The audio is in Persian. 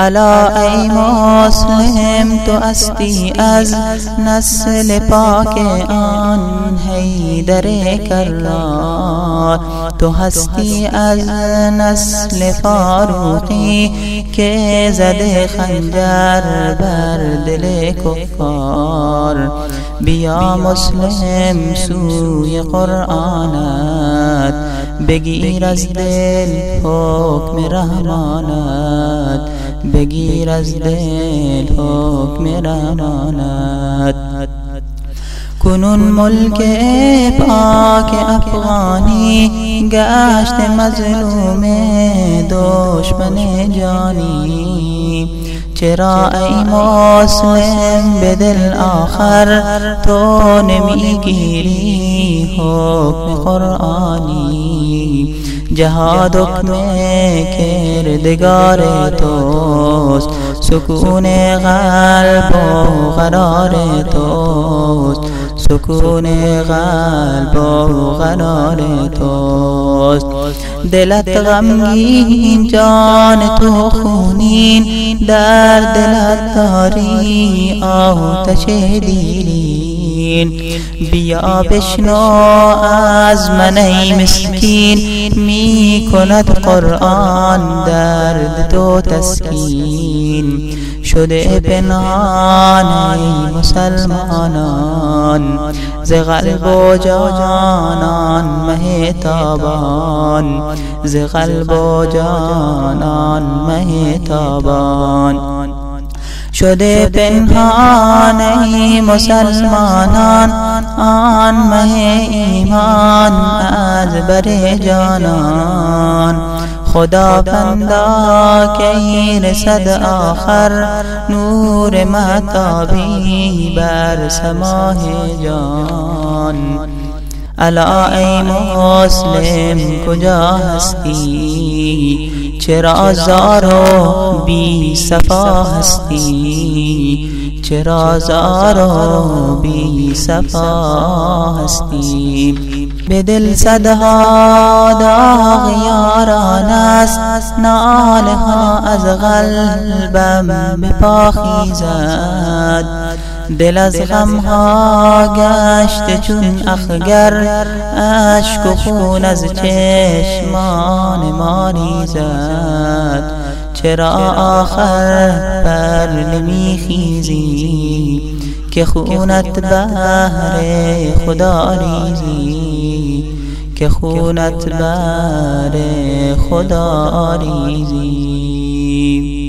الا ای مسلم تو استی از نسل پاک آن حیدر کرار. تو هستی از نسل فاروقی که زده خنجر بر دل کفار. بیا مسلم سوی قرآنت. بگیر از دل حکم رحمانت. بگیر از دل حکم رحمانت کنون ملک پاک افغانی گشت مظلوم دشمن جانی. چرا ای مسلم به دل آخر تو نمی‌گیری حکم قرآنی؟ جهاد حکم کردگار توست. سکون قلب و قرار توست. سکون قلب و قرار توست. دلت غمگین جان تو خونین. در دلت داری آتش دیرین بیا بشنو از من ای مسکین. می کند قرآن درد تو تسکین. شده پنهان ای مسلمانان. ز قلب و جانان مه تابان. ز قلب و جانان مه تابان. شده پنهان ای مسلمانان. آن مه ایمان از بر جانان. خدا پندا که رسد آخر. نور متابی بر سماه جان. الا ای مسلم کجا هستی؟ چرا زار و بی صفا هستی؟ چرا زار و بی صفا هستی؟ به دل صدها داغ یاران است ناله ها از قلبم به پاخیزد دل از غم ها گشت چون اخگر. اشک و خون از چشمان ما ریزد چرا آخر پر نمیخیزی؟ که خونت بهر خدا ریزی که خونت بر خدا ریزی